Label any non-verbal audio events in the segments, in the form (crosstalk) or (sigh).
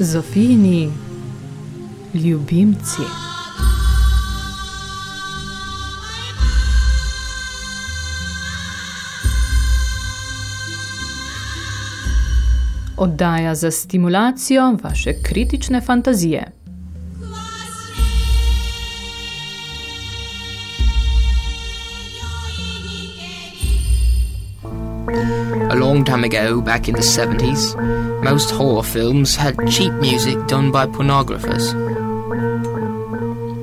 Zofini, ljubimci. Oddaja za stimulacijo vaše kritične fantazije. A long time ago, back in the 70s, most horror films had cheap music done by pornographers.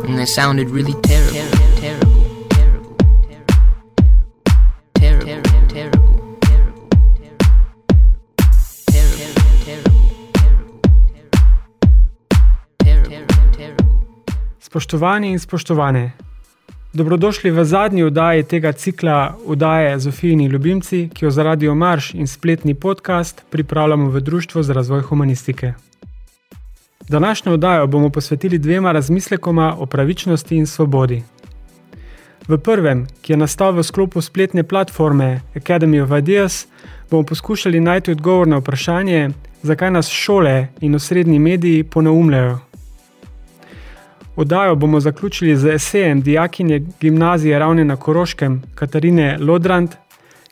And they sounded really terrible. Terrible, terrible, terrible, terrible, terrible, terrible, terrible. Spoštovani in spoštovane, dobrodošli v zadnji oddaji tega cikla oddaje Zofijini ljubimci, ki jo za Radio Marš in spletni podcast pripravljamo v Društvu za razvoj humanistike. Današnjo oddajo bomo posvetili dvema razmislekoma o pravičnosti in svobodi. V prvem, ki je nastal v sklopu spletne platforme Academy of Ideas, bomo poskušali najti odgovor na vprašanje, zakaj nas šole in osrednji mediji ponaumljajo. Oddajo bomo zaključili z esejem dijakinje gimnazije Ravne na Koroškem Katarine Lodrand,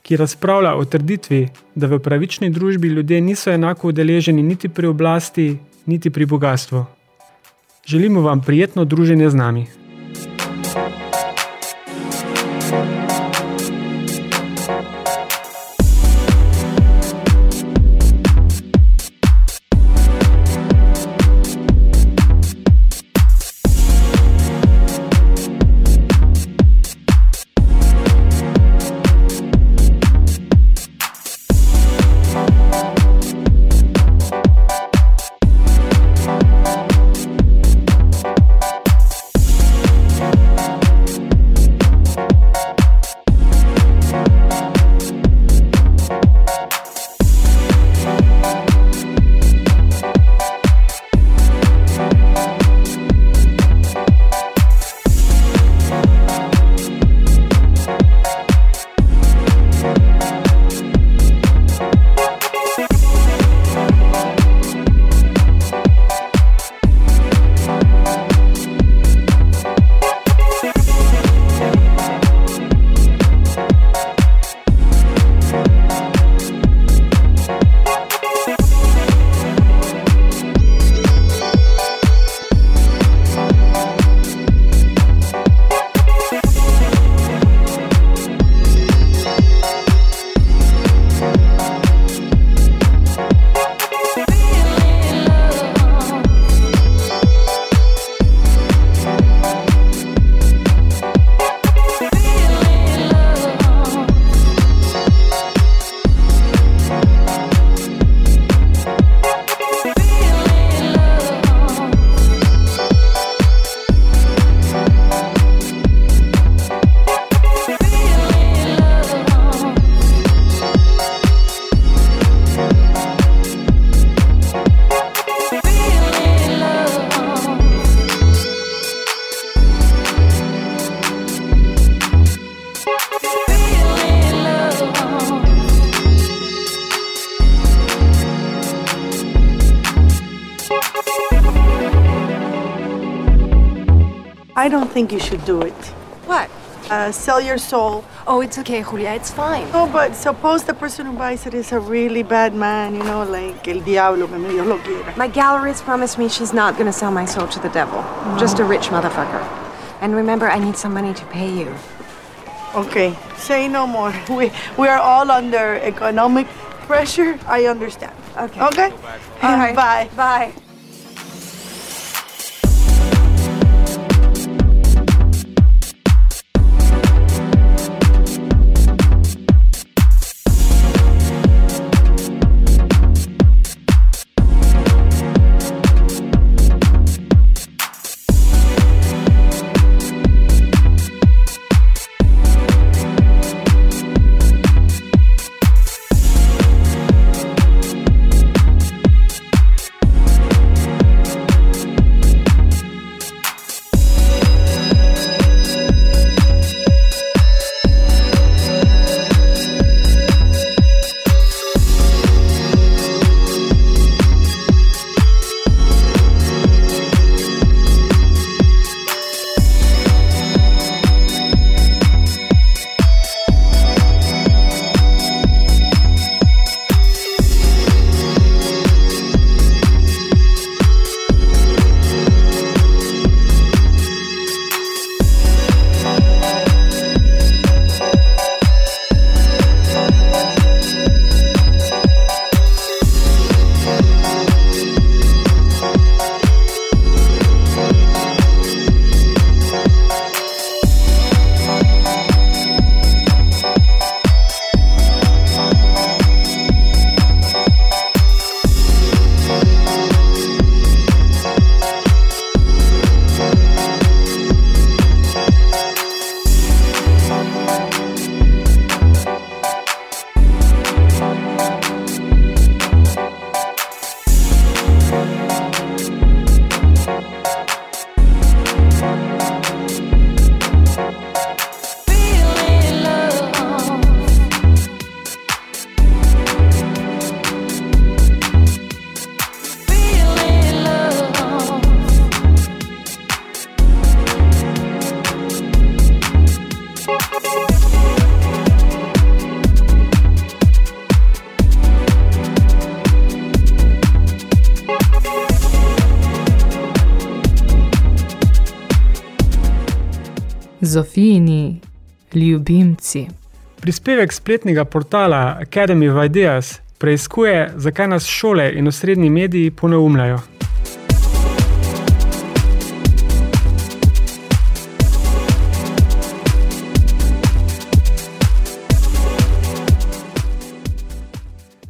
ki razpravlja o trditvi, da v pravični družbi ljudje niso enako udeleženi niti pri oblasti, niti pri bogatstvu. Želimo vam prijetno druženje z nami. Don't think you should do it. What? Uh, sell your soul. Oh, it's okay, Julia. It's fine. No, but suppose the person who buys it is a really bad man, you know, like el diablo que lo quiera. My gallerist promised me she's not going to sell my soul to the devil. Just a rich motherfucker. And remember, I need some money to pay you. Okay, say no more. (laughs) We, we are all under economic pressure. I understand. Okay. Okay? All right. Bye. Bye. Zofijini ljubimci. Prispevek spletnega portala Academy of Ideas preizkuje, zakaj nas šole in osrednji mediji poneumljajo.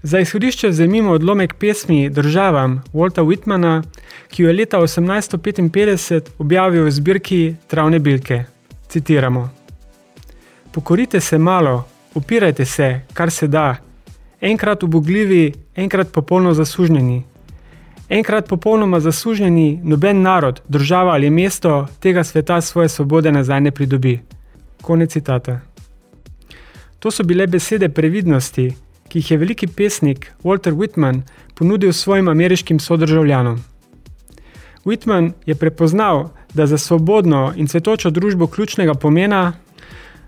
Za izhodišče vzemimo odlomek pesmi Državam Walta Whitmana, ki jo je leta 1855 objavil v zbirki Travne bilke. Citiramo. Pokorite se malo, upirajte se, kar se da, enkrat ubogljivi, enkrat popolno zasužnjeni. Enkrat popolnoma zasužnjeni, noben narod, država ali mesto tega sveta svoje svobode nazaj ne pridobi. Konec citata. To so bile besede previdnosti, ki jih je veliki pesnik Walter Whitman ponudil svojim ameriškim sodržavljanom. Whitman je prepoznal, da za svobodno in cvetočo družbo ključnega pomena,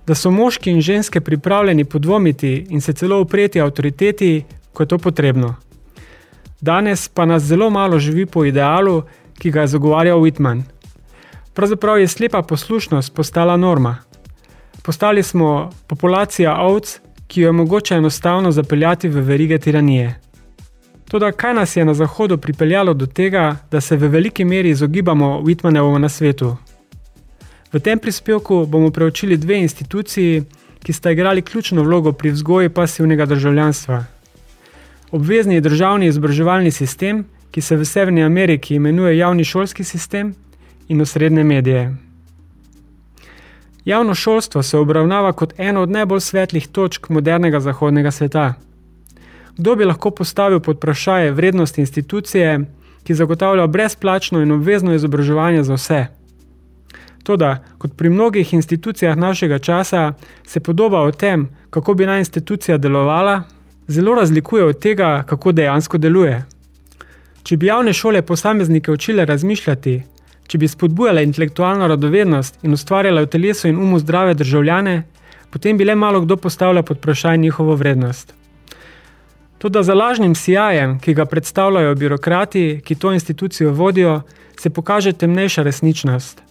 da so moški in ženske pripravljeni podvomiti in se celo upreti avtoriteti, ko je to potrebno. Danes pa nas zelo malo živi po idealu, ki ga je zagovarjal Whitman. Pravzaprav je slepa poslušnost postala norma. Postali smo populacija ovc, ki jo je mogoče enostavno zapeljati v verige tiranije. Toda kaj nas je na Zahodu pripeljalo do tega, da se v veliki meri izogibamo Whitmanevomu na svetu? V tem prispevku bomo preučili dve instituciji, ki sta igrali ključno vlogo pri vzgoji pasivnega državljanstva. Obvezni državni izobraževalni sistem, ki se v Severni Ameriki imenuje javni šolski sistem, in osrednje medije. Javno šolstvo se obravnava kot eno od najbolj svetlih točk modernega zahodnega sveta. Kdo bi lahko postavil pod vprašanje vrednost institucije, ki zagotavlja brezplačno in obvezno izobraževanje za vse? Toda, kot pri mnogih institucijah našega časa, se podoba o tem, kako bi naj institucija delovala, zelo razlikuje od tega, kako dejansko deluje. Če bi javne šole posameznike učile razmišljati, če bi spodbujale intelektualno radovednost in ustvarjale v telesu in umu zdrave državljane, potem bi le malo kdo postavlja pod vprašanje njihovo vrednost. Toda za lažnim sijajem, ki ga predstavljajo birokrati, ki to institucijo vodijo, se pokaže temnejša resničnost.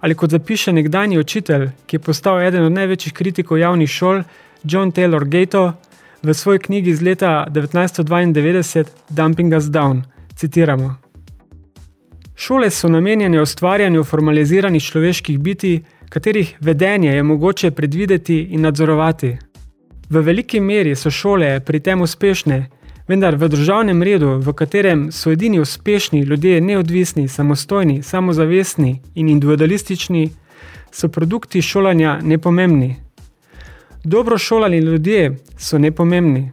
Ali kot zapiše nekdanji učitelj, ki je postal eden od največjih kritikov javnih šol, John Taylor Gato, v svoji knjigi iz leta 1992 Dumping Us Down, citiramo. Šole so namenjene ustvarjanju formaliziranih človeških biti, katerih vedenje je mogoče predvideti in nadzorovati. V veliki meri so šole pri tem uspešne, vendar v državnem redu, v katerem so edini uspešni ljudje neodvisni, samostojni, samozavestni in individualistični, so produkti šolanja nepomembni. Dobro šolani ljudje so nepomembni.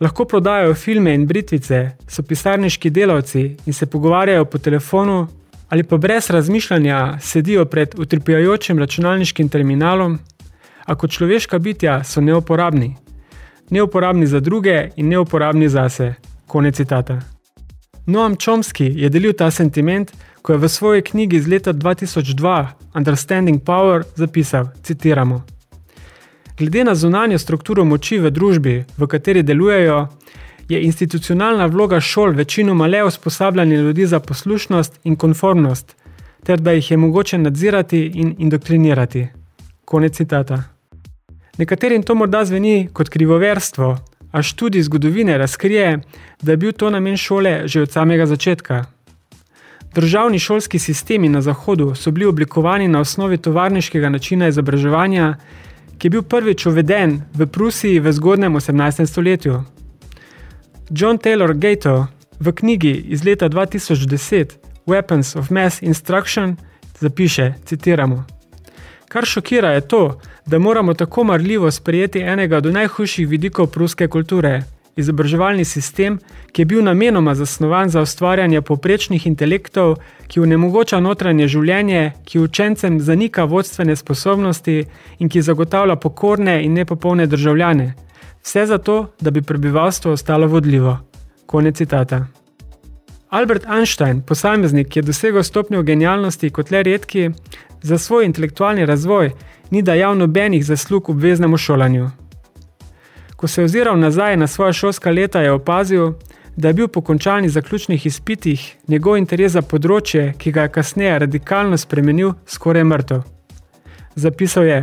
Lahko prodajajo filme in britvice, so pisarniški delavci in se pogovarjajo po telefonu, ali pa brez razmišljanja sedijo pred utrpijajočim računalniškim terminalom, a kot človeška bitja so neuporabni. Neuporabni za druge in neuporabni zase. Konec citata. Noam Chomsky je delil ta sentiment, ko je v svoji knjigi iz leta 2002 Understanding Power zapisal, citiramo. Glede na zunanjo strukturo moči v družbi, v kateri delujejo, je institucionalna vloga šol večinoma le usposabljanje ljudi za poslušnost in konformnost, ter da jih je mogoče nadzirati in indoktrinirati. Konec citata. Nekaterim to morda zveni kot krivoverstvo, a študij zgodovine razkrije, da je bil to namen šole že od samega začetka. Državni šolski sistemi na Zahodu so bili oblikovani na osnovi tovarniškega načina izobraževanja, ki je bil prvič uveden v Prusiji v zgodnem 18. stoletju. John Taylor Gato v knjigi iz leta 2010 Weapons of Mass Instruction zapiše, citiramo, Kar šokira je to, da moramo tako marljivo sprejeti enega od najhujših vidikov pruske kulture, izobraževalni sistem, ki je bil namenoma zasnovan za ustvarjanje poprečnih intelektov, ki vnemogoča notranje življenje, ki učencem zanika vodstvene sposobnosti in ki zagotavlja pokorne in nepopolne državljane. Vse zato, da bi prebivalstvo ostalo vodljivo. Konec citata. Albert Einstein, posameznik, ki je dosegel stopnjo genialnosti kot le redki, za svoj intelektualni razvoj ni dajal nobenih zaslug obveznemu šolanju. Ko se je oziral nazaj na svoja šolska leta, je opazil, da je bil po končanih zaključnih izpitih njegov interes za področje, ki ga je kasneje radikalno spremenil, skoraj mrtev. Zapisal je: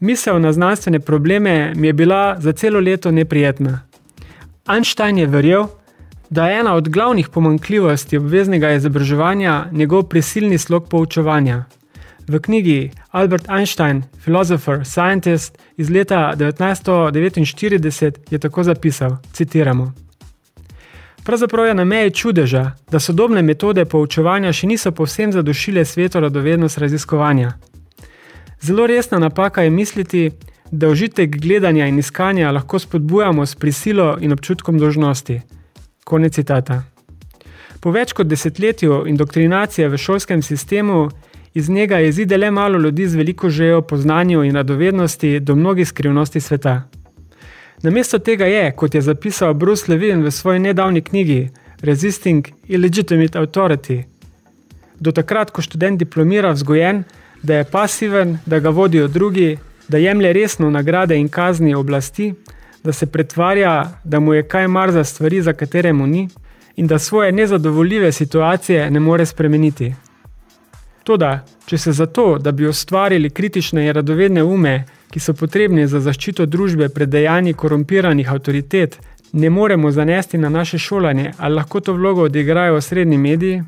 Misel na znanstvene probleme mi je bila za celo leto neprijetna. Einstein je verjel, da je ena od glavnih pomankljivosti obveznega izobraževanja njegov prisilni slog poučevanja. V knjigi Albert Einstein, Philosopher, Scientist iz leta 1949 je tako zapisal, citiramo. Pravzaprav je na meji čudeža, da sodobne metode poučevanja še niso povsem zadošile sveto radovednost raziskovanja. Zelo resna napaka je misliti, da užitek gledanja in iskanja lahko spodbujamo s prisilo in občutkom dožnosti. Konec citata. Po več kot desetletju indoktrinacije v šolskem sistemu iz njega jezide le malo ljudi z veliko žejo po znanju in radovednosti do mnogih skrivnosti sveta. Namesto tega je, kot je zapisal Bruce Levin v svoji nedavni knjigi Resisting Illegitimate Authority, do takrat, ko študent diplomira vzgojen, da je pasiven, da ga vodijo drugi, da jemlje resno nagrade in kazni oblasti, da se pretvarja, da mu je kaj mar za stvari, za katere mu ni, in da svoje nezadovoljive situacije ne more spremeniti. Toda, če se zato, da bi ustvarili kritične in radovedne ume, ki so potrebni za zaščito družbe pred dejanji korumpiranih avtoritet, ne moremo zanesti na naše šolanje, ali lahko to vlogo odigrajo osrednji mediji?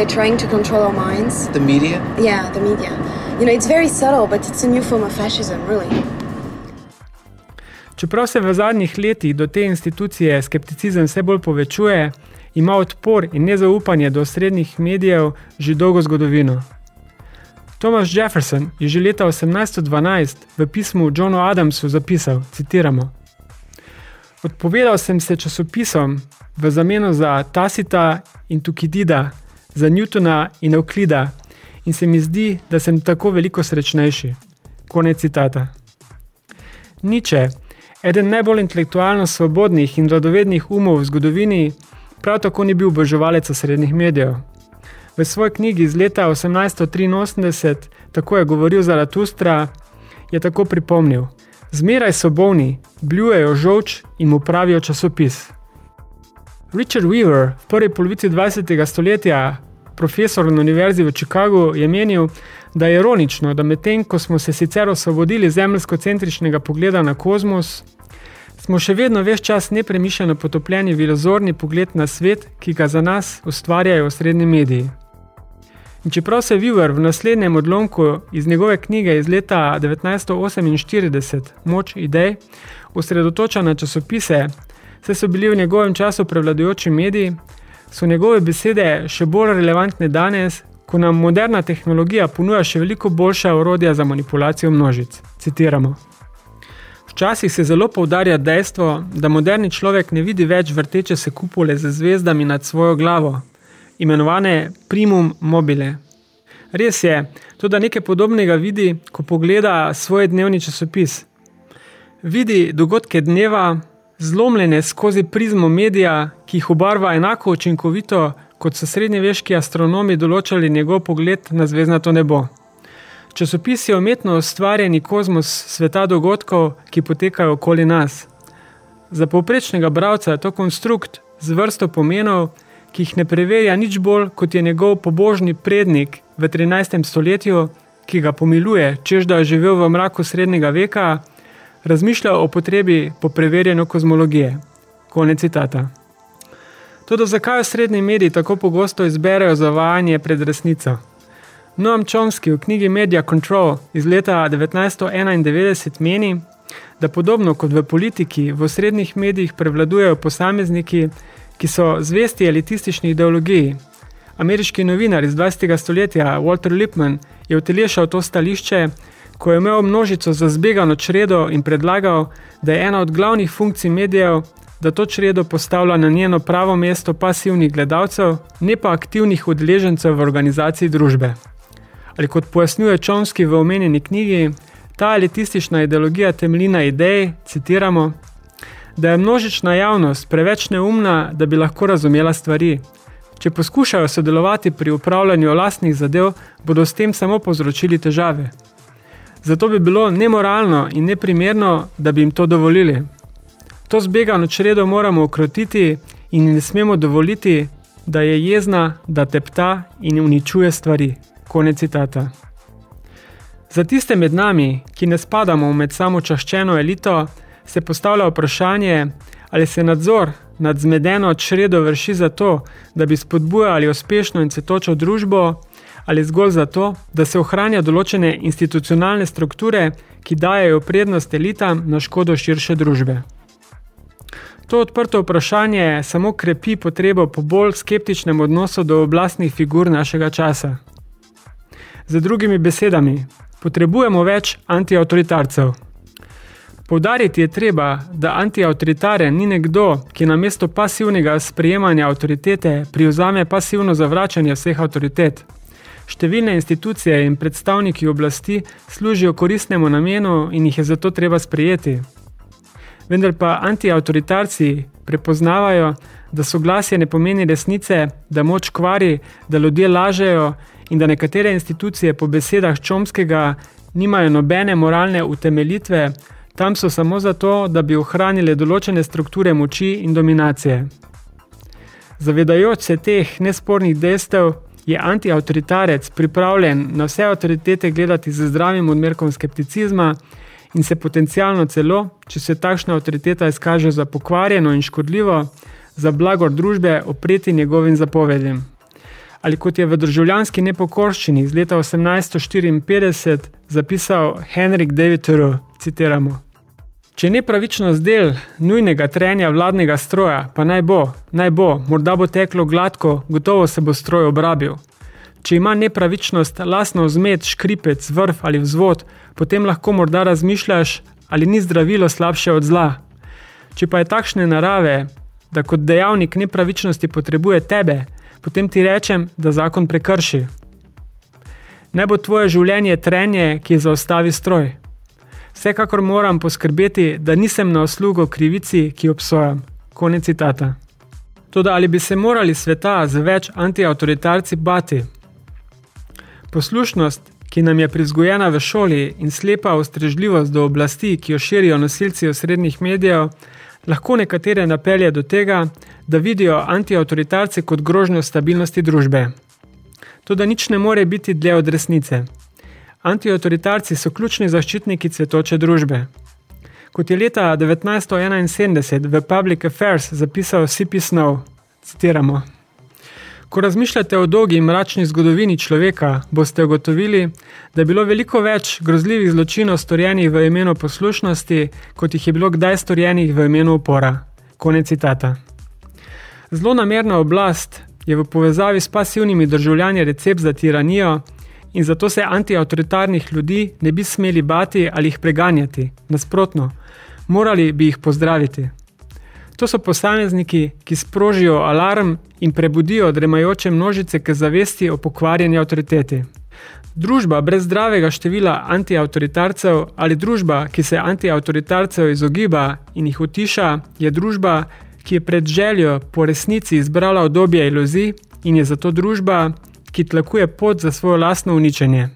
They're trying to control our minds. The media? Yeah, the media. You know, it's very subtle, but it's a new form of fascism, really. Čeprav se v zadnjih letih do te institucije skepticizem vse bolj povečuje, ima odpor in nezaupanje do srednjih medijev že dolgo zgodovino. Thomas Jefferson je že leta 1812 v pismu Johnu Adamsu zapisal, citiramo, Odpovedal sem se časopisom, v zameno za Tacita in Tukidida, za Newtona in Euklida in se mi zdi, da sem tako veliko srečnejši. Konec citata. Niče, eden najbolj intelektualno svobodnih in radovednih umov v zgodovini, prav tako ni bil oboževalec srednjih medijev. V svoji knjigi iz leta 1883, tako je govoril Zaratustra, je tako pripomnil, zmeraj so bolni, bljujejo žolč in mu pravijo časopis. Richard Weaver, v prvi polovici 20. stoletja, profesor na univerzi v Chicagu, je menil, da je ironično, da medtem, ko smo se sicer osvobodili zemljsko-centričnega pogleda na kozmos, smo še vedno več čas nepremišljeno potopljeni v iluzorni pogled na svet, ki ga za nas ustvarjajo srednji mediji. In čeprav se Weaver v naslednjem odlomku iz njegove knjige iz leta 1948 Moč idej osredotoča na časopise, saj so bili v njegovem času prevladujoči mediji, so njegove besede še bolj relevantne danes, ko nam moderna tehnologija ponuja še veliko boljša orodja za manipulacijo množic. Citiramo. Včasih se zelo poudarja dejstvo, da moderni človek ne vidi več vrteče se kupole z zvezdami nad svojo glavo, imenovane primum mobile. Res je, tudi nekaj podobnega vidi, ko pogleda svoj dnevni časopis. Vidi dogodke dneva, zlomljene skozi prizmo medija, ki jih obarva enako učinkovito, kot so srednjeveški astronomi določali njegov pogled na zvezdnato nebo. Časopis je umetno ustvarjeni kozmos sveta dogodkov, ki potekajo okoli nas. Za povprečnega bralca je to konstrukt z vrsto pomenov, ki jih ne preverja nič bolj, kot je njegov pobožni prednik v 13. stoletju, ki ga pomiluje, čež da je živel v mraku srednjega veka, razmišlja o potrebi po preverjanju kozmologije. Konec citata. Tudi zakaj v srednji mediji tako pogosto izberejo zavajanje pred resnico? Noam Chomsky v knjigi Media Control iz leta 1991 meni, da podobno kot v politiki, v srednjih medijih prevladujejo posamezniki, ki so zvesti elitistični ideologiji. Ameriški novinar iz 20. stoletja Walter Lippmann je utelešal to stališče, ko je imel množico za zbegano čredo in predlagal, da je ena od glavnih funkcij medijev, da to čredo postavlja na njeno pravo mesto pasivnih gledalcev, ne pa aktivnih udeležencev v organizaciji družbe. Ali kot pojasnjuje Čomski v omenjeni knjigi, ta elitistična ideologija temelji na ideji, citiramo, da je množična javnost preveč neumna, da bi lahko razumela stvari. Če poskušajo sodelovati pri upravljanju lastnih zadev, bodo s tem samo povzročili težave. Zato bi bilo nemoralno in neprimerno, da bi jim to dovolili. To zbegano čredo moramo ukrotiti in ne smemo dovoliti, da je jezna, da tepta in uničuje stvari. Konec citata. Za tiste med nami, ki ne spadamo med samo čaščeno elito, se postavlja vprašanje, ali se nadzor nad zmedeno čredo vrši zato, da bi spodbujali uspešno in cvetočo družbo, ali zgolj zato, da se ohranja določene institucionalne strukture, ki dajejo prednost elitam na škodo širše družbe. To odprto vprašanje samo krepi potrebo po bolj skeptičnem odnosu do oblastnih figur našega časa. Z drugimi besedami, potrebujemo več antiautoritarcev. Poudariti je treba, da antiautoritaren ni nekdo, ki namesto pasivnega sprejemanja avtoritete privzame pasivno zavračanje vseh avtoritet. Številne institucije in predstavniki oblasti služijo koristnemu namenu in jih je zato treba sprejeti. Vendar pa antiautoritarci prepoznavajo, da soglasje ne pomeni resnice, da moč kvari, da ljudje lažejo in da nekatere institucije po besedah Čomskega nimajo nobene moralne utemeljitve, Tam so samo zato, da bi ohranili določene strukture moči in dominacije. Zavedajoč se teh nespornih dejstev, je antiautoritarec pripravljen na vse avtoritete gledati z zdravim odmerkom skepticizma in se potencialno celo, če se takšna avtoriteta izkaže za pokvarjeno in škodljivo, za blagor družbe opreti njegovim zapovedjem. Ali kot je v državljanski nepokorščini iz leta 1854 zapisal Henrik David Thoreau, citiramo. Če nepravičnost del nujnega trenja vladnega stroja, pa naj bo, naj bo, morda bo teklo gladko, gotovo se bo stroj obrabil. Če ima nepravičnost lasno vzmet, škripec, vrf ali vzvod, potem lahko morda razmišljaš, ali ni zdravilo slabše od zla. Če pa je takšne narave, da kot dejavnik nepravičnosti potrebuje tebe, potem ti rečem, da zakon prekrši. Ne bo tvoje življenje trenje, ki zaustavi stroj. Vsekakor moram poskrbeti, da nisem na uslugo krivici, ki obsojam. Konec citata. Toda ali bi se morali sveta z več antiautoritarci bati? Poslušnost, ki nam je prizgojena v šoli in slepa ustrežljivost do oblasti, ki jo širijo nosilci osrednjih medijev, lahko nekatere napelje do tega, da vidijo antiautoritarce kot grožnjo stabilnosti družbe. Toda nič ne more biti dlje od resnice. Antiautoritarci so ključni zaščitniki cvetoče družbe. Kot je leta 1971 v Public Affairs zapisal C.P. Snow, citiramo, Ko razmišljate o dolgi in mračni zgodovini človeka, boste ugotovili, da je bilo veliko več grozljivih zločinov storjenih v imenu poslušnosti, kot jih je bilo kdaj storjenih v imenu upora. Konec citata. Zelo namerna oblast je v povezavi s pasivnimi državljani recept za tiranijo, in zato se antiautoritarnih ljudi ne bi smeli bati ali jih preganjati. Nasprotno, morali bi jih pozdraviti. To so posamezniki, ki sprožijo alarm in prebudijo dremajoče množice k zavesti o pokvarjeni avtoriteti. Družba brez zdravega števila antiautoritarcev ali družba, ki se antiautoritarcev izogiba in jih utiša, je družba, ki je pred željo po resnici izbrala obdobje iluzij in je zato družba, ki tlakuje pot za svojo lastno uničenje.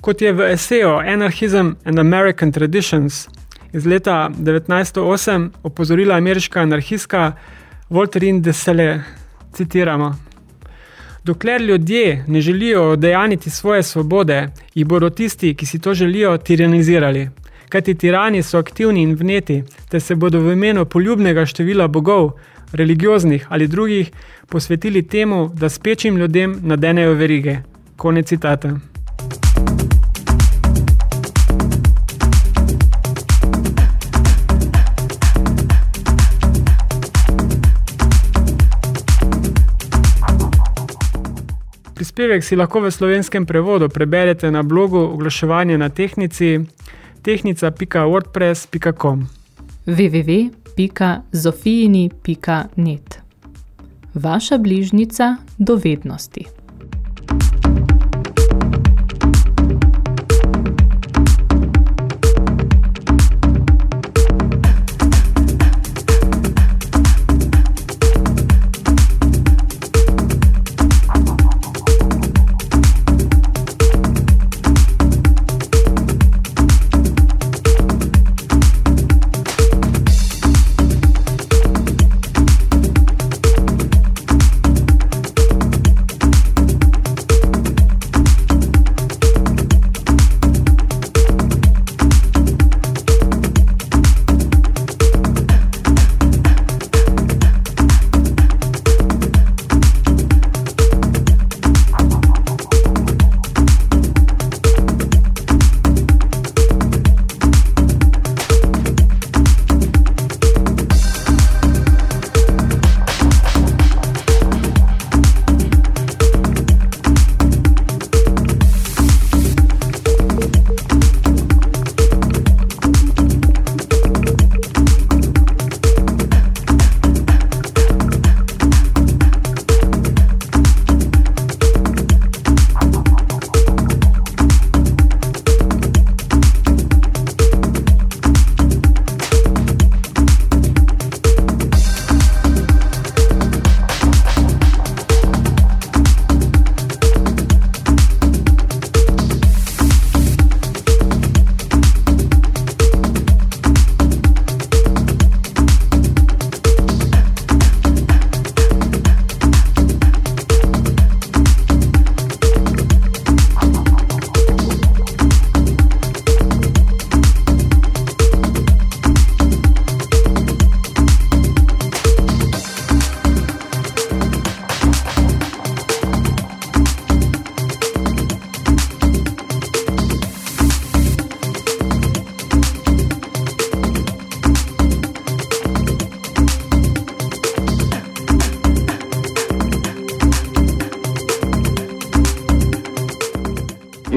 Kot je v eseju Anarchism and American Traditions iz leta 1908 opozorila ameriška anarhistka Voltaire de Sele, citiramo. Dokler ljudje ne želijo dejaniti svoje svobode, jih bodo tisti, ki si to želijo, tiranizirali. Kajti tirani so aktivni in vneti, te se bodo v imenu poljubnega števila bogov, religioznih ali drugih, posvetili temu, da spečim ljudem nadenejo verige. Konec citata. Prispevek si lahko v slovenskem prevodu preberete na blogu oglaševanje na tehnici tehnica.wordpress.com www.zofijini.net Vaša bližnica dovednosti.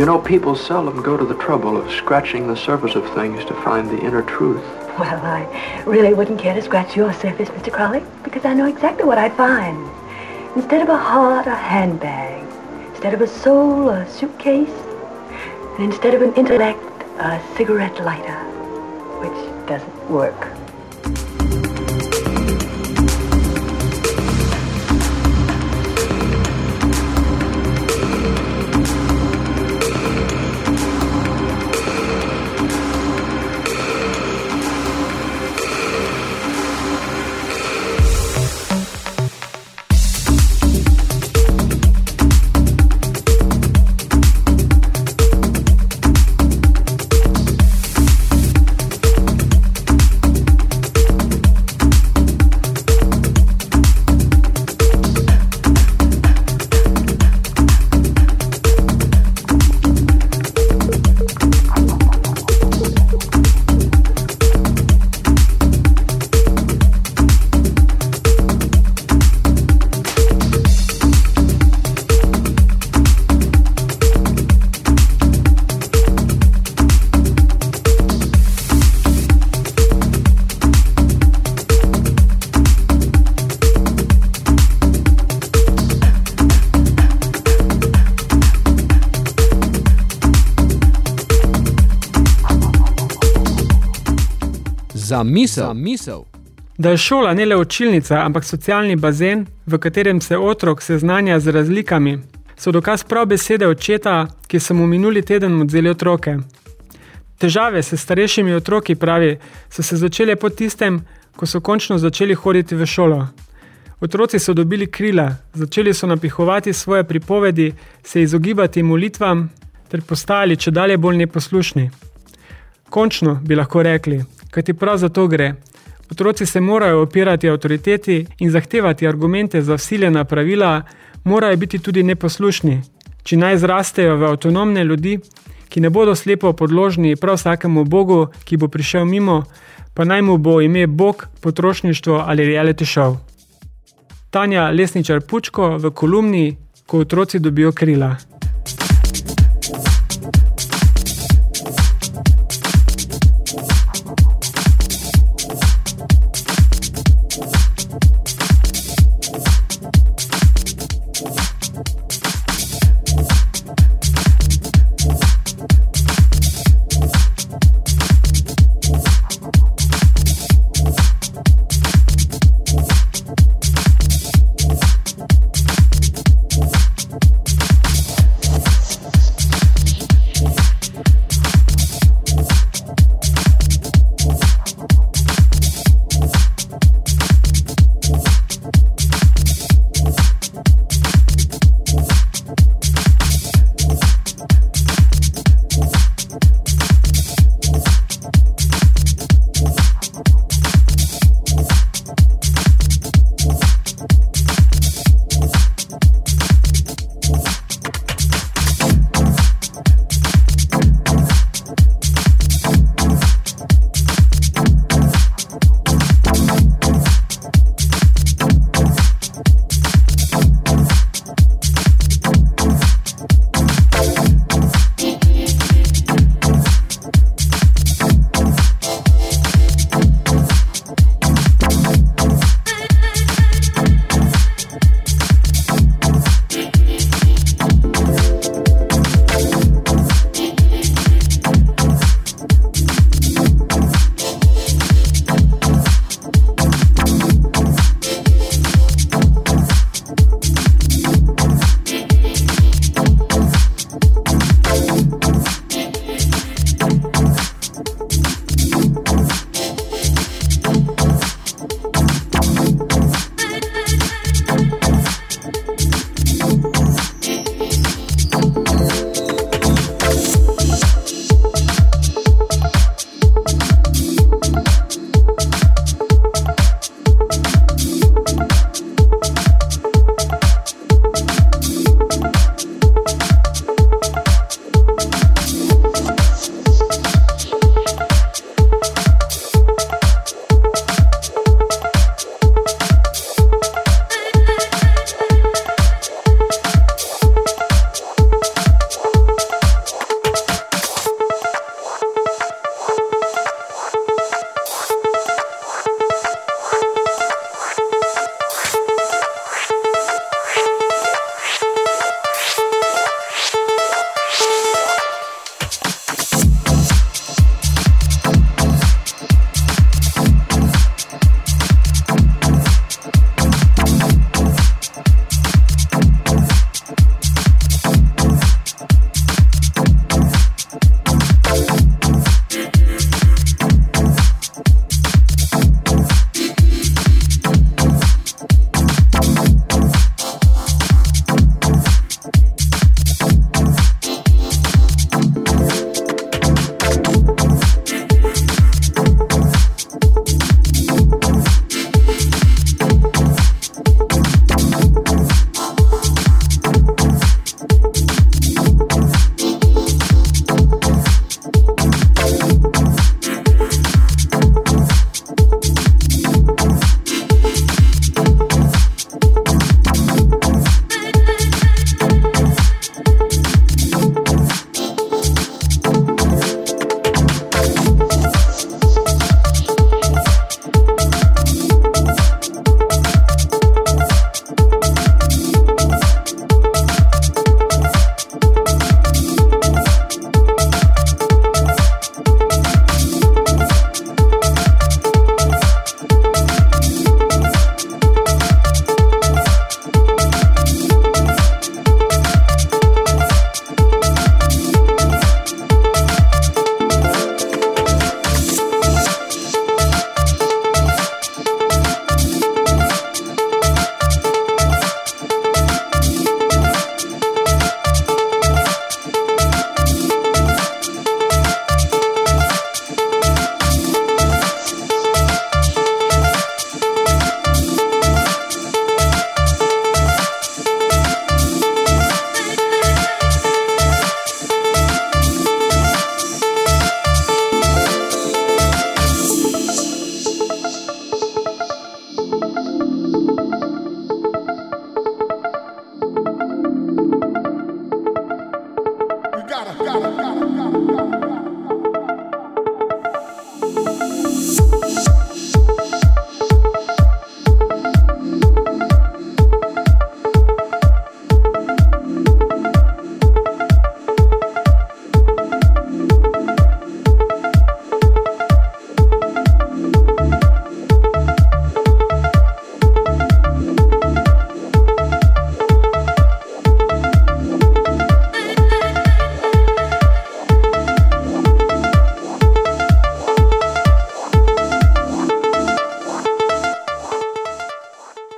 You know, people seldom go to the trouble of scratching the surface of things to find the inner truth. Well, I really wouldn't care to scratch your surface, Mr. Crowley, because I know exactly what I'd find. Instead of a heart, a handbag. Instead of a soul, a suitcase. And instead of an intellect, a cigarette lighter, which doesn't work. Za misel. Za misel. Da je šola ne le učilnica, ampak socialni bazen, v katerem se otrok seznanja z razlikami, so dokaz prav besede očeta, ki so mu minuli teden odzeli otroke. Težave s starejšimi otroki, pravi, so se začele po tistem, ko so končno začeli hoditi v šolo. Otroci so dobili krila, začeli so napihovati svoje pripovedi, se izogibati molitvam ter postali če dalje bolj neposlušni. Končno bi lahko rekli, kaj ti prav za to gre. Otroci se morajo opirati avtoriteti in zahtevati argumente za vsiljena pravila, morajo biti tudi neposlušni, če naj zrastejo v avtonomne ljudi, ki ne bodo slepo podložni prav vsakemu Bogu, ki bo prišel mimo, pa naj mu bo ime Bog, potrošništvo ali reality show. Tanja Lesničar Pučko v kolumni, ko otroci dobijo krila.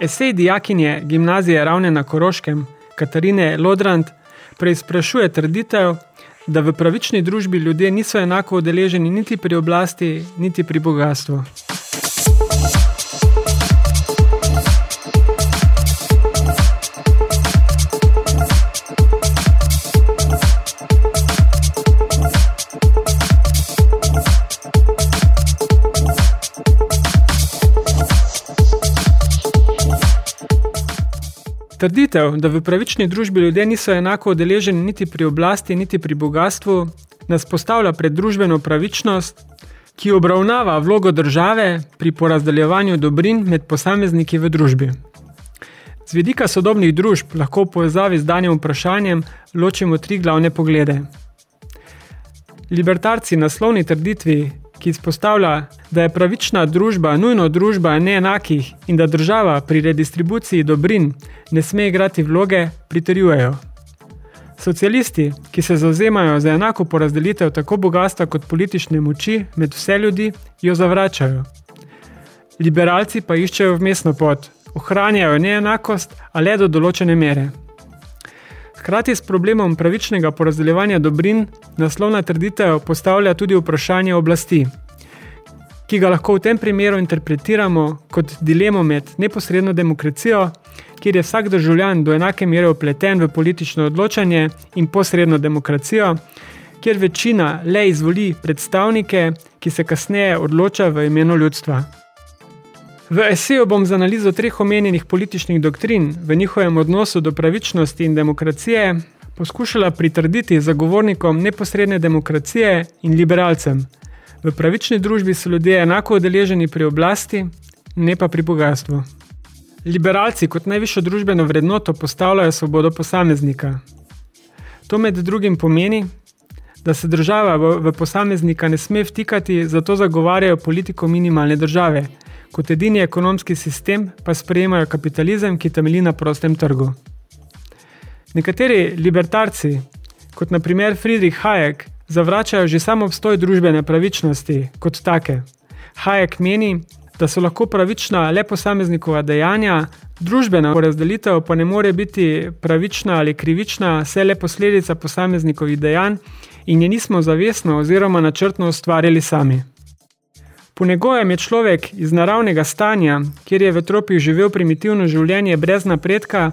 Esej dijakinje gimnazije Ravne na Koroškem, Katarine Lodrand, preizprašuje trditev, da v pravični družbi ljudje niso enako udeleženi niti pri oblasti, niti pri bogatstvu. Trditev, da v pravični družbi ljudje niso enako odeleženi niti pri oblasti, niti pri bogatstvu, nas postavlja pred družbeno pravičnost, ki obravnava vlogo države pri porazdeljevanju dobrin med posamezniki v družbi. Z vidika sodobnih družb lahko v povezavi z danjem vprašanjem ločimo tri glavne poglede. Libertarci naslovni trditvi, ki izpostavlja, da je pravična družba nujno družba neenakih in da država pri redistribuciji dobrin ne sme igrati vloge, pritrjujejo. Socialisti, ki se zauzemajo za enako porazdelitev tako bogatstva kot politične moči med vse ljudi, jo zavračajo. Liberalci pa iščejo vmesno pot, ohranjajo neenakost, a le do določene mere. Hkrati s problemom pravičnega porazdeljevanja dobrin naslovna trditev postavlja tudi vprašanje oblasti, ki ga lahko v tem primeru interpretiramo kot dilemo med neposredno demokracijo, kjer je vsak državljan do enake mere upleten v politično odločanje in posredno demokracijo, kjer večina le izvoli predstavnike, ki se kasneje odloča v imenu ljudstva. V eseju bom z analizo treh omenjenih političnih doktrin v njihovem odnosu do pravičnosti in demokracije poskušala pritrditi zagovornikom neposredne demokracije in liberalcem. V pravični družbi so ljudje enako odeleženi pri oblasti, ne pa pri bogatstvu. Liberalci kot najvišjo družbeno vrednoto postavljajo svobodo posameznika. To med drugim pomeni, da se država v, v posameznika ne sme vtikati, zato zagovarjajo politiko minimalne države – kot edini ekonomski sistem pa sprejemajo kapitalizem, ki temelji na prostem trgu. Nekateri libertarci, kot na primer Friedrich Hayek, zavračajo že samo obstoj družbene pravičnosti kot take. Hayek meni, da so lahko pravična le posameznikova dejanja, družbena porazdelitev pa ne more biti pravična ali krivična, vse le posledica posameznikovih dejanj in je nismo zavestno oziroma načrtno ustvarjali sami. Po njegovem je človek iz naravnega stanja, kjer je v tropih živel primitivno življenje brez napredka,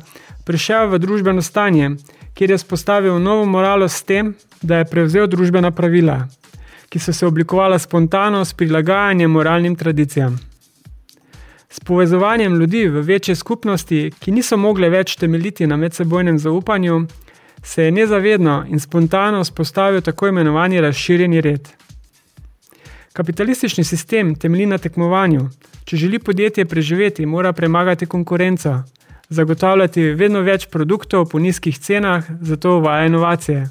prišel v družbeno stanje, kjer je spostavil novo moralo s tem, da je prevzel družbena pravila, ki so se oblikovala spontano s prilagajanjem moralnim tradicijam. S povezovanjem ljudi v večje skupnosti, ki niso mogle več temeljiti na medsebojnem zaupanju, se je nezavedno in spontano spostavil tako imenovani razširjeni red. Kapitalistični sistem temelji na tekmovanju. Če želi podjetje preživeti, mora premagati konkurenco, zagotavljati vedno več produktov po nizkih cenah, zato uvaja inovacije.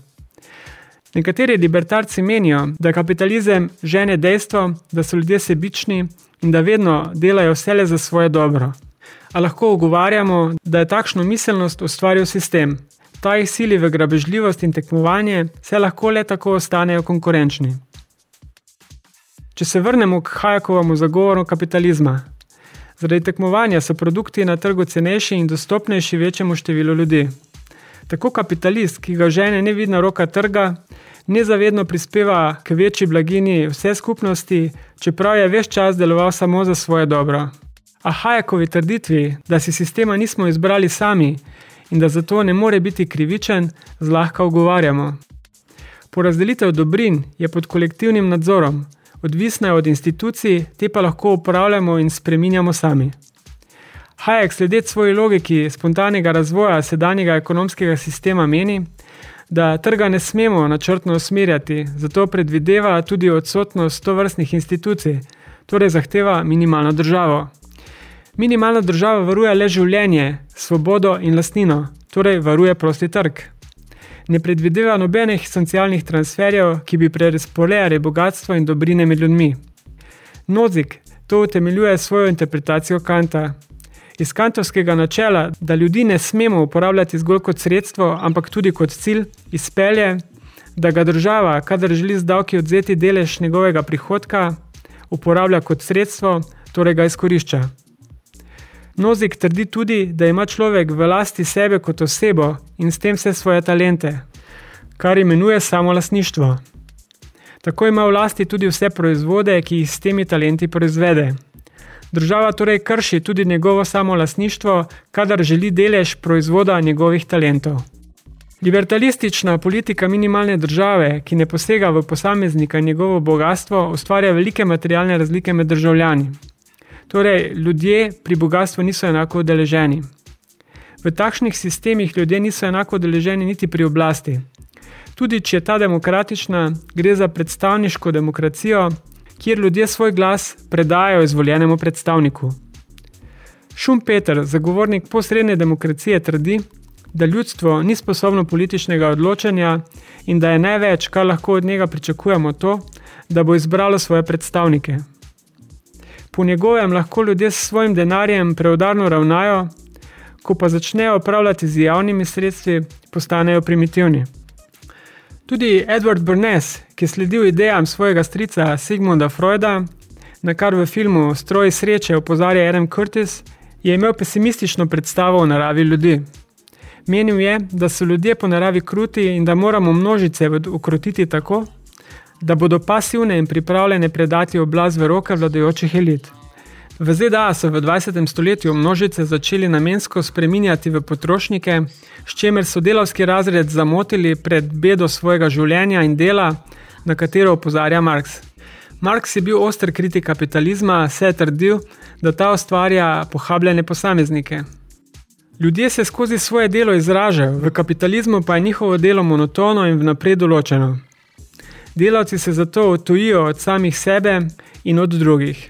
Nekateri libertarci menijo, da kapitalizem žene dejstvo, da so ljudje sebični in da vedno delajo vse za svoje dobro. A lahko ogovarjamo, da je takšno miselnost ustvaril sistem. Ta jih sili v grabežljivost in tekmovanje, se lahko le tako ostanejo konkurenčni. Če se vrnemo k Hajakovemu zagovoru kapitalizma. Zaradi tekmovanja so produkti na trgu cenejši in dostopnejši večjemu številu ljudi. Tako kapitalist, ki ga žene nevidna roka trga, nezavedno prispeva k večji blagini vse skupnosti, čeprav je ves čas deloval samo za svoje dobro. A Hajakovi trditvi, da si sistema nismo izbrali sami in da zato ne more biti krivičen, zlahka ogovarjamo. Porazdelitev dobrin je pod kolektivnim nadzorom, odvisna je od institucij, te pa lahko upravljamo in spreminjamo sami. Hayek sledec svoji logiki spontanega razvoja sedanjega ekonomskega sistema meni, da trga ne smemo načrtno usmerjati, zato predvideva tudi odsotnost tovrstnih institucij, torej zahteva minimalno državo. Minimalna država varuje le življenje, svobodo in lastnino, torej varuje prosti trg ne predvideva nobenih socialnih transferjev, ki bi prerazporejali bogatstvo in dobrine med ljudmi. Nozik to utemeljuje svojo interpretacijo Kanta. Iz kantovskega načela, da ljudi ne smemo uporabljati zgolj kot sredstvo, ampak tudi kot cilj, izpelje, da ga država, kadar želi z davki odzeti delež njegovega prihodka, uporablja kot sredstvo, torej ga izkorišča. Nozik trdi tudi, da ima človek v lasti sebe kot osebo in s tem vse svoje talente, kar imenuje samo lasništvo. Tako ima v lasti tudi vse proizvode, ki jih s temi talenti proizvede. Država torej krši tudi njegovo samo lasništvo, kadar želi delež proizvoda njegovih talentov. Libertalistična politika minimalne države, ki ne posega v posameznika in njegovo bogatstvo, ustvarja velike materialne razlike med državljani. Torej, ljudje pri bogatstvu niso enako udeleženi. V takšnih sistemih ljudje niso enako udeleženi niti pri oblasti. Tudi, če je ta demokratična, gre za predstavniško demokracijo, kjer ljudje svoj glas predajo izvoljenemu predstavniku. Šumpeter, zagovornik posredne demokracije, trdi, da ljudstvo ni sposobno političnega odločanja in da je največ, kar lahko od njega pričakujemo to, da bo izbralo svoje predstavnike. Po njegovem lahko ljudje s svojim denarjem preudarno ravnajo, ko pa začnejo upravljati z javnimi sredstvi, postanejo primitivni. Tudi Edward Bernays, ki je sledil idejam svojega strica Sigmunda Freuda, na kar v filmu Stroj sreče opozarja Adam Curtis, je imel pesimistično predstavo o naravi ljudi. Menil je, da so ljudje po naravi kruti in da moramo množice ukrotiti tako, da bodo pasivne in pripravljene predati oblast v roke vladajočih elit. V ZDA so v 20. stoletju množice začeli namensko spreminjati v potrošnike, s čemer so delavski razred zamotili pred bedo svojega življenja in dela, na katero opozarja Marx. Marx je bil oster kritik kapitalizma, se je trdil, da ta ustvarja pohabljene posameznike. Ljudje se skozi svoje delo izražajo, v kapitalizmu pa je njihovo delo monotono in vnaprej določeno. Delavci se zato odtujijo od samih sebe in od drugih.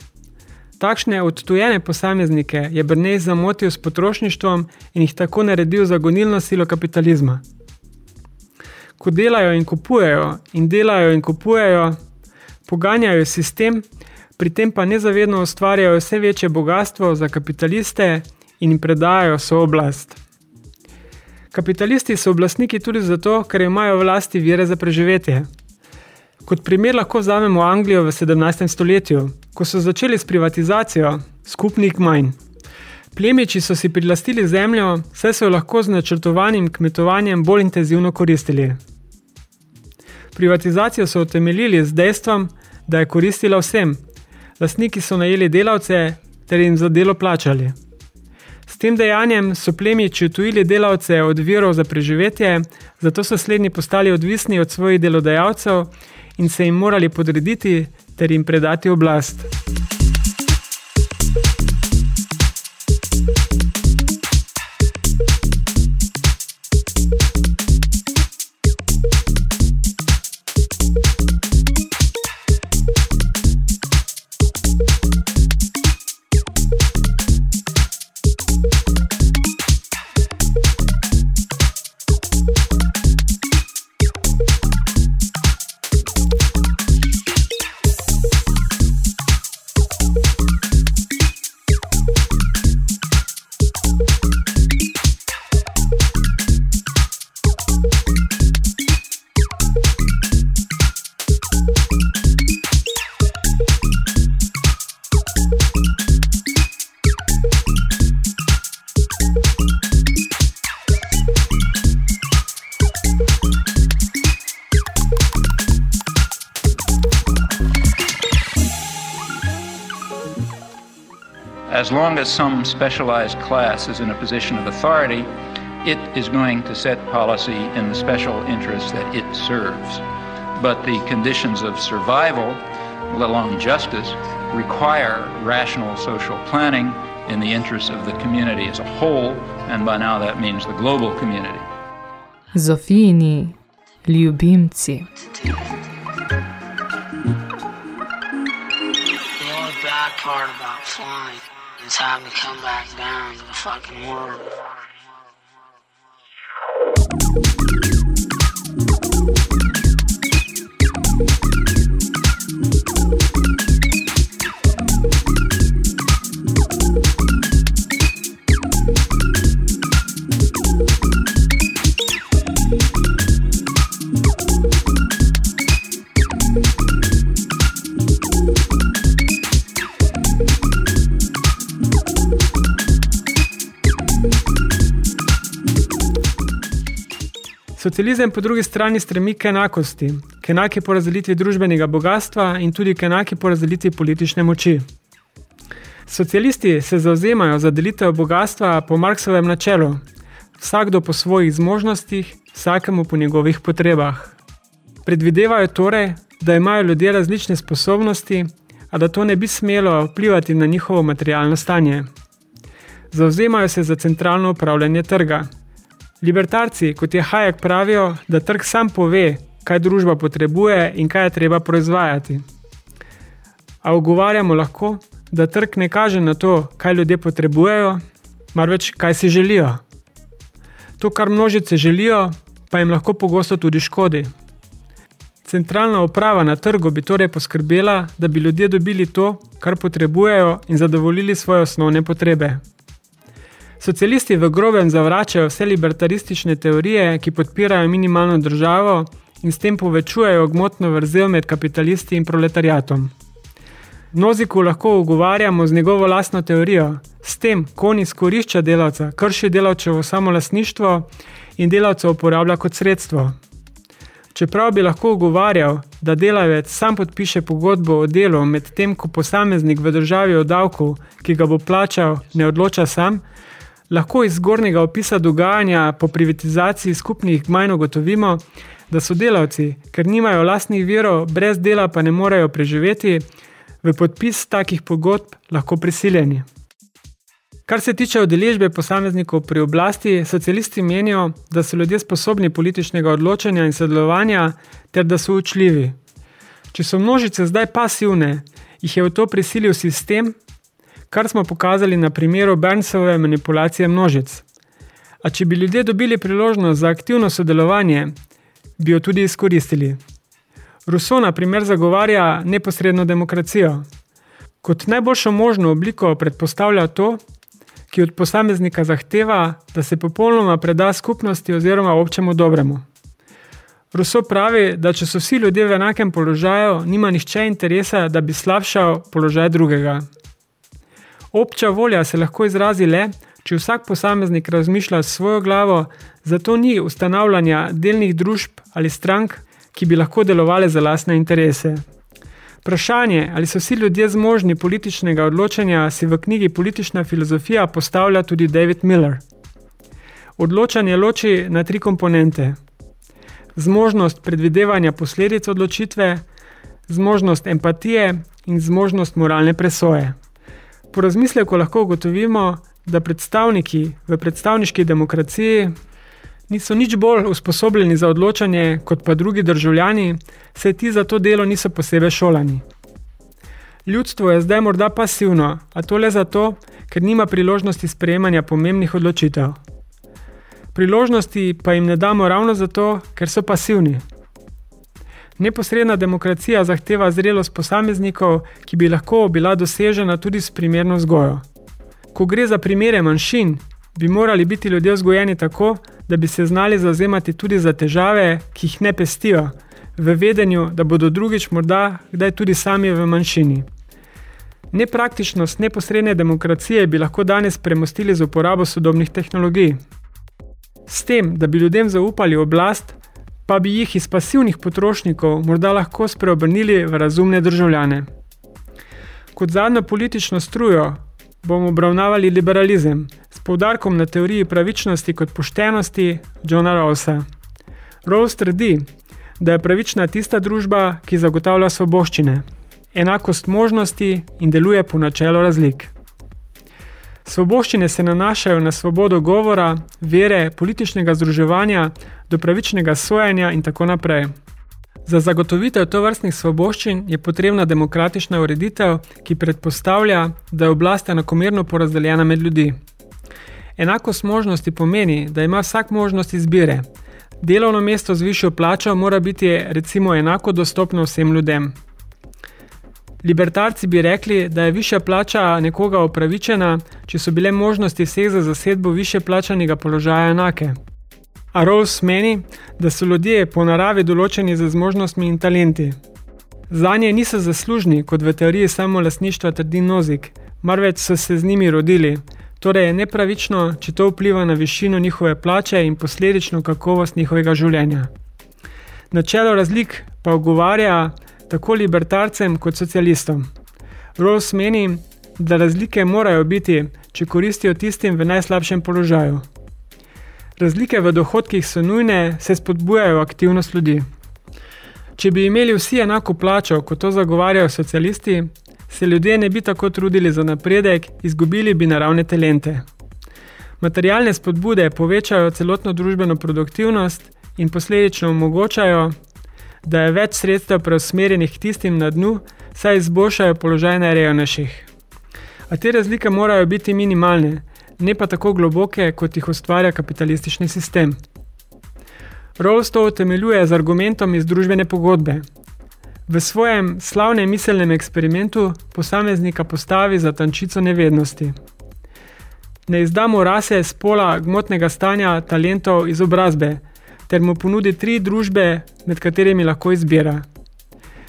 Takšne odtujene posameznike je Brnej zamotil s potrošništvom in jih tako naredil za gonilno silo kapitalizma. Ko delajo in kupujejo in delajo in kupujejo, poganjajo sistem, pri tem pa nezavedno ustvarjajo vse večje bogatstvo za kapitaliste in jim predajajo so oblast. Kapitalisti so oblastniki tudi zato, ker imajo vlasti vire za preživetje. Kot primer lahko vzamemo Anglijo v 17. stoletju, ko so začeli s privatizacijo skupnik manj. Plemiči so si prilastili zemljo, saj so jo lahko z načrtovanim kmetovanjem bolj intenzivno koristili. Privatizacijo so utemeljili z dejstvom, da je koristila vsem. Lastniki so najeli delavce ter jim za delo plačali. S tem dejanjem so plemiči tujili delavce od virov za preživetje, zato so slednji postali odvisni od svojih delodajalcev in se jim morali podrediti ter jim predati oblast. Specialized class is in a position of authority, it is going to set policy in the special interests that it serves. But the conditions of survival, let alone justice, require rational social planning in the interests of the community as a whole, and by now that means the global community. Zofini, ljubimci. The only bad part about flying is having to come back down to the fucking world. Socializem po drugi strani stremi k enakosti, k enaki porazdelitvi družbenega bogatstva in tudi k enaki porazdelitvi politične moči. Socialisti se zauzemajo za delitev bogatstva po Marksovem načelu, vsakdo po svojih zmožnostih, vsakemu po njegovih potrebah. Predvidevajo torej, da imajo ljudje različne sposobnosti, a da to ne bi smelo vplivati na njihovo materialno stanje. Zauzemajo se za centralno upravljanje trga. Libertarci, kot je Hayek, pravijo, da trg sam pove, kaj družba potrebuje in kaj je treba proizvajati. A ogovarjamo lahko, da trg ne kaže na to, kaj ljudje potrebujejo, marveč kaj si želijo. To, kar množice želijo, pa jim lahko pogosto tudi škodi. Centralna uprava na trgu bi torej poskrbela, da bi ljudje dobili to, kar potrebujejo in zadovoljili svoje osnovne potrebe. Socialisti v grobem zavračajo vse libertaristične teorije, ki podpirajo minimalno državo in s tem povečujejo gmotno vrzel med kapitalisti in proletariatom. Noziku lahko ugovarjamo z njegovo lastno teorijo, s tem, ko on izkorišča delavca, krši delavčevo samolasništvo in delavca uporablja kot sredstvo. Čeprav bi lahko ugovarjal, da delavec sam podpiše pogodbo o delu med tem, ko posameznik v državi o davku, ki ga bo plačal, ne odloča sam, lahko iz zgornjega opisa dogajanja po privatizaciji skupnih gmajn ugotovimo, da so delavci, ker nimajo lastnih virov, brez dela pa ne morejo preživeti, v podpis takih pogodb lahko prisiljeni. Kar se tiče odeležbe posameznikov pri oblasti, socialisti menijo, da so ljudje sposobni političnega odločanja in sodelovanja ter da so učljivi. Če so množice zdaj pasivne, jih je v to prisilil sistem, kar smo pokazali na primeru Bernsove manipulacije množic. A če bi ljudje dobili priložnost za aktivno sodelovanje, bi jo tudi izkoristili. Rousseau na primer zagovarja neposredno demokracijo. Kot najboljšo možno obliko predpostavlja to, ki od posameznika zahteva, da se popolnoma preda skupnosti oziroma občemu dobremu. Rousseau pravi, da če so vsi ljudje v enakem položaju, nima nihče interesa, da bi slabšal položaj drugega. Obča volja se lahko izrazi le, če vsak posameznik razmišlja s svojo glavo, zato ni ustanavljanja delnih družb ali strank, ki bi lahko delovali za lastne interese. Vprašanje, ali so vsi ljudje zmožni političnega odločanja, si v knjigi Politična filozofija postavlja tudi David Miller. Odločanje loči na tri komponente. Zmožnost predvidevanja posledic odločitve, zmožnost empatije in zmožnost moralne presoje. Po razmisleku lahko ugotovimo, da predstavniki v predstavniški demokraciji niso nič bolj usposobljeni za odločanje kot pa drugi državljani, se ti za to delo niso posebej šolani. Ljudstvo je zdaj morda pasivno, a to le zato, ker nima priložnosti sprejemanja pomembnih odločitev. Priložnosti pa jim ne damo ravno zato, ker so pasivni. Neposredna demokracija zahteva zrelost posameznikov, ki bi lahko bila dosežena tudi s primerno vzgojo. Ko gre za primere manjšin, bi morali biti ljudje vzgojeni tako, da bi se znali zauzemati tudi za težave, ki jih ne pestijo, v vedenju, da bodo drugič morda kdaj tudi sami v manjšini. Nepraktičnost neposredne demokracije bi lahko danes premostili z uporabo sodobnih tehnologij. S tem, da bi ljudem zaupali oblast, pa bi jih iz pasivnih potrošnikov morda lahko spreobrnili v razumne državljane. Kot zadnjo politično strujo bomo obravnavali liberalizem s poudarkom na teoriji pravičnosti kot poštenosti Johna Rawlsa. Rawls trdi, da je pravična tista družba, ki zagotavlja svoboščine, enakost možnosti in deluje po načelu razlik. Svoboščine se nanašajo na svobodo govora, vere, političnega združevanja, do pravičnega sojenja in tako naprej. Za zagotovitev tovrstnih svoboščin je potrebna demokratična ureditev, ki predpostavlja, da je oblast enakomerno porazdeljena med ljudi. Enakost možnosti pomeni, da ima vsak možnost izbire. Delovno mesto z višjo plačo mora biti recimo enako dostopno vsem ljudem. Libertarci bi rekli, da je višja plača nekoga upravičena, če so bile možnosti vseh za zasedbo više plačanega položaja enake. A Rawls meni, da so ljudje po naravi določeni z zmožnostmi in talenti. Zanje niso zaslužni, kot v teoriji samo lasništva trdi nozik, marveč so se z njimi rodili, Torej je nepravično, če to vpliva na višino njihove plače in posledično kakovost njihovega življenja. Načelo razlik pa ogovarja tako libertarcem kot socialistom. Rawls meni, da razlike morajo biti, če koristijo tistim v najslabšem položaju. Razlike v dohodkih so nujne, se spodbujajo aktivnost ljudi. Če bi imeli vsi enako plačo, kot to zagovarjajo socialisti, se ljudje ne bi tako trudili za napredek, izgubili bi naravne talente. Materialne spodbude povečajo celotno družbeno produktivnost in posledično omogočajo, da je več sredstev preusmerjenih k tistim na dnu, saj izboljšajo položaj najrevnejših. A te razlike morajo biti minimalne, ne pa tako globoke, kot jih ustvarja kapitalistični sistem. Rawls to utemeljuje z argumentom iz družbene pogodbe. V svojem slavnem miselnem eksperimentu posameznika postavi za tančico nevednosti. Ne izdamo rase, spola, gmotnega stanja, talentov, izobrazbe, ter mu ponudi tri družbe, med katerimi lahko izbira.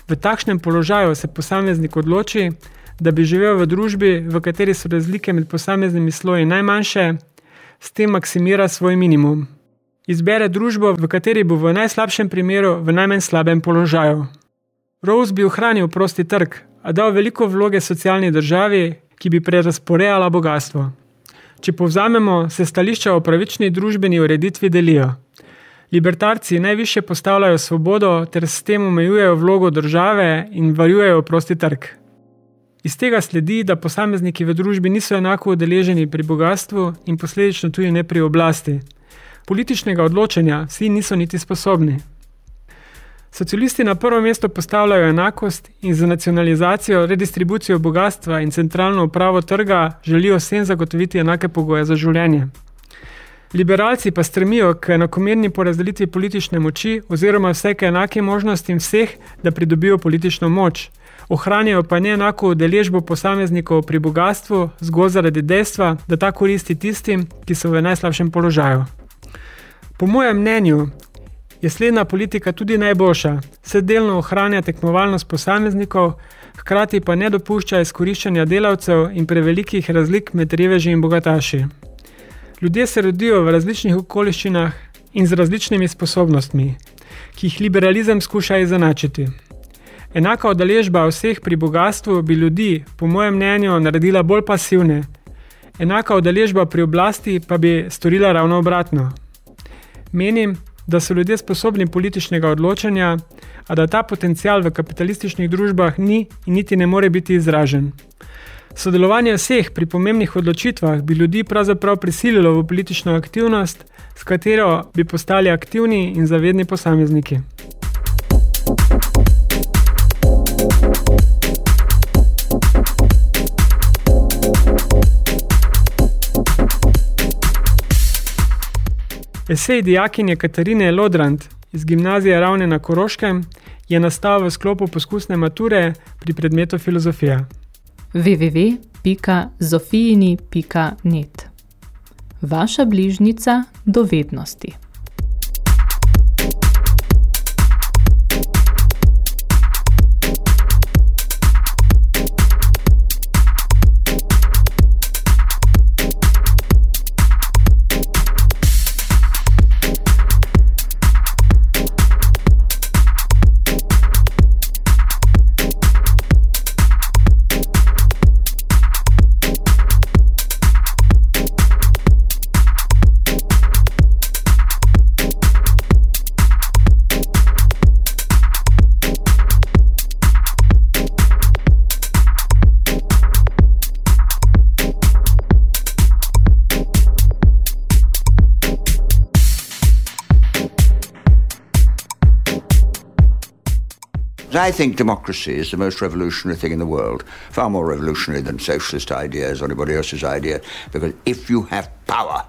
V takšnem položaju se posameznik odloči, da bi živel v družbi, v kateri so razlike med posameznimi sloji najmanjše, s tem maksimira svoj minimum. Izbere družbo, v kateri bo v najslabšem primeru v najmanj slabem položaju. Rose bi ohranil prosti trg, a dal veliko vloge socialni državi, ki bi prerasporejala bogatstvo. Če povzamemo, se stališča o pravični družbeni ureditvi delijo. Libertarci najviše postavljajo svobodo ter s tem omejujejo vlogo države in varjujejo prosti trg. Iz tega sledi, da posamezniki v družbi niso enako udeleženi pri bogatstvu in posledično tudi ne pri oblasti. Političnega odločanja vsi niso niti sposobni. Socialisti na prvo mesto postavljajo enakost in za nacionalizacijo, redistribucijo bogatstva in centralno upravo trga želijo vsem zagotoviti enake pogoje za življenje. Liberalci pa stremijo k enakomerni porazdelitvi politične moči oziroma vse k enake možnosti vseh, da pridobijo politično moč. Ohranjajo pa neenako udeležbo posameznikov pri bogatstvu zgolj zaradi dejstva, da ta koristi tistim, ki so v najslabšem položaju. Po mojem mnenju je sledna politika tudi najboljša, se delno ohranja tekmovalnost posameznikov, hkrati pa ne dopušča izkoriščanja delavcev in prevelikih razlik med reveži in bogataši. Ljudje se rodijo v različnih okoliščinah in z različnimi sposobnostmi, ki jih liberalizem skuša izenačiti. Enaka odeležba vseh pri bogatstvu bi ljudi, po mojem mnenju, naredila bolj pasivne. Enaka odeležba pri oblasti pa bi storila ravno obratno. Menim, da so ljudje sposobni političnega odločanja, a da ta potencial v kapitalističnih družbah ni in niti ne more biti izražen. Sodelovanje vseh pri pomembnih odločitvah bi ljudi pravzaprav prisililo v politično aktivnost, s katero bi postali aktivni in zavedni posamezniki. Esej dijakinje Katarine Lodrand iz gimnazije Ravne na Koroškem je nastal v sklopu poskusne mature pri predmetu filozofija www.zofijini.net Vaša bližnica do I think democracy is the most revolutionary thing in the world, far more revolutionary than socialist ideas or anybody else's idea, because if you have power,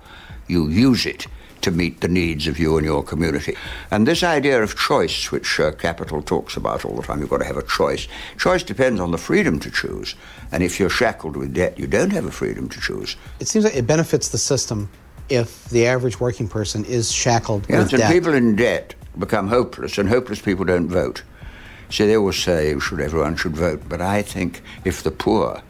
you use it to meet the needs of you and your community. And this idea of choice, which uh, Capital talks about all the time, you've got to have a choice. Choice depends on the freedom to choose. And if you're shackled with debt, you don't have a freedom to choose. It seems like it benefits the system if the average working person is shackled yes, with and debt. people in debt become hopeless, and hopeless people don't vote. So they always say should everyone should vote, but I think if the poor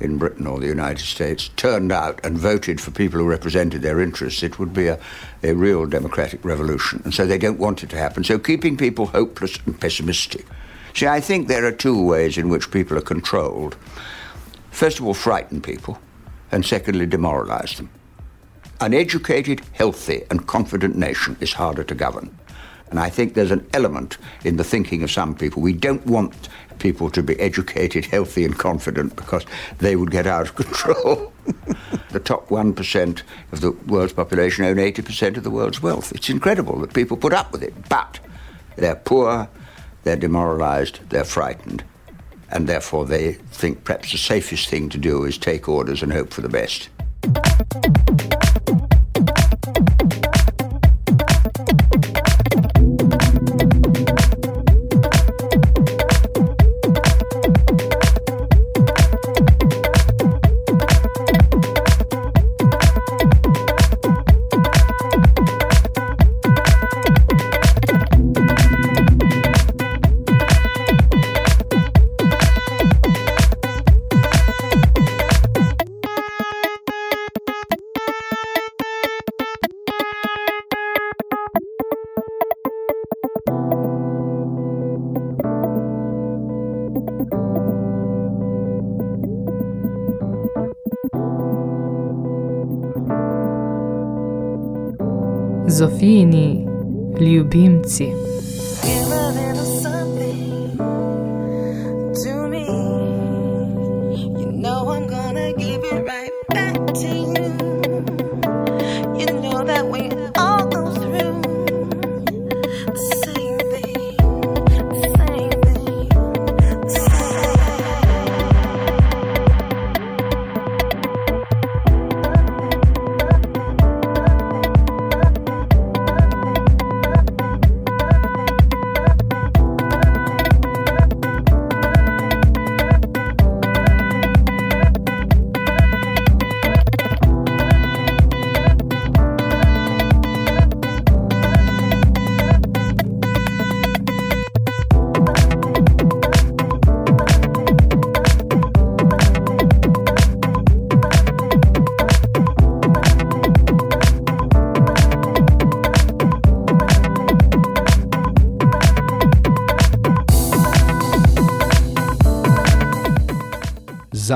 in Britain or the United States turned out and voted for people who represented their interests, it would be a, a real democratic revolution. And so they don't want it to happen. So keeping people hopeless and pessimistic. See, I think there are two ways in which people are controlled. First of all, frighten people, and secondly, demoralize them. An educated, healthy, and confident nation is harder to govern. And I think there's an element in the thinking of some people. We don't want people to be educated, healthy, and confident because they would get out of (laughs) control. the top 1% of the world's population own 80% of the world's wealth. It's incredible that people put up with it, but they're poor, they're demoralized, they're frightened, and therefore they think perhaps the safest thing to do is take orders and hope for the best. Zofijini ljubimci.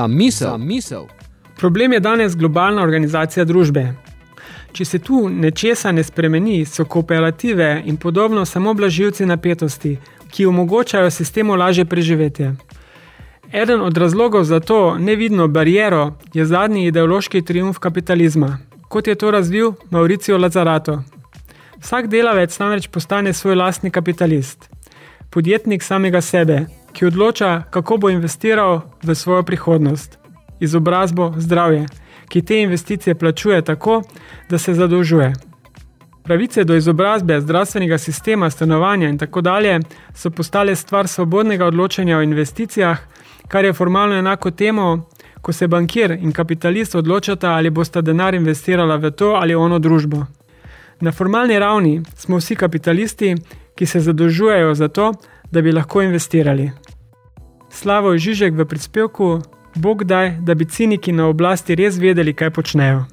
Za misel. Za misel. Problem je danes globalna organizacija družbe. Če se tu nečesa ne spremeni, so kooperative in podobno samo blažilci napetosti, ki omogočajo sistemu lažje preživetje. Eden od razlogov za to nevidno bariero je zadnji ideološki triumf kapitalizma, kot je to razvil Mauricio Lazzarato. Vsak delavec namreč postane svoj lastni kapitalist, podjetnik samega sebe, ki odloča, kako bo investiral v svojo prihodnost, izobrazbo, zdravje, ki te investicije plačuje tako, da se zadolžuje. Pravice do izobrazbe, zdravstvenega sistema, stanovanja in tako dalje so postale stvar svobodnega odločanja o investicijah, kar je formalno enako temu, ko se bankir in kapitalist odločata, ali bosta denar investirala v to ali ono družbo. Na formalni ravni smo vsi kapitalisti, ki se zadolžujejo za to, da bi lahko investirali. Slavo Žižek v prispevku Bog daj, da bi ciniki na oblasti res vedeli, kaj počnejo.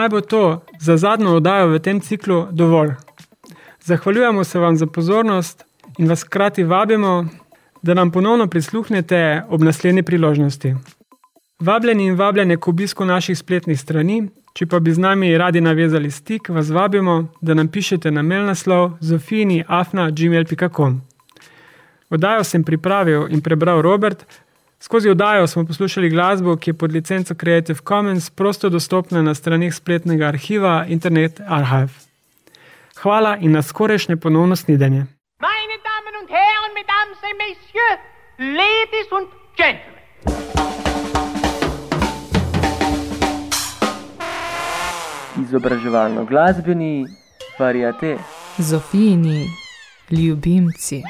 Naj bo to za zadnjo oddajo v tem ciklu dovolj. Zahvaljujemo se vam za pozornost in vas krati vabimo, da nam ponovno prisluhnete ob naslednji priložnosti. Vabljeni in vabljene k obisku naših spletnih strani, če pa bi z nami radi navezali stik, vas vabimo, da nam pišete na mail naslov zofini.afna.gmail.com. Oddajo sem pripravil in prebral Robert, skozi oddajo smo poslušali glasbo, ki je pod licenco Creative Commons prosto dostopna na straneh spletnega arhiva Internet Archive. Hvala in na skorajšnje ponovno snidenje. Meine Damen und Herren, Mesdames et Messieurs, Ladies und Gentlemen. Izobraževalno glasbeni variate. Zofijini ljubimci.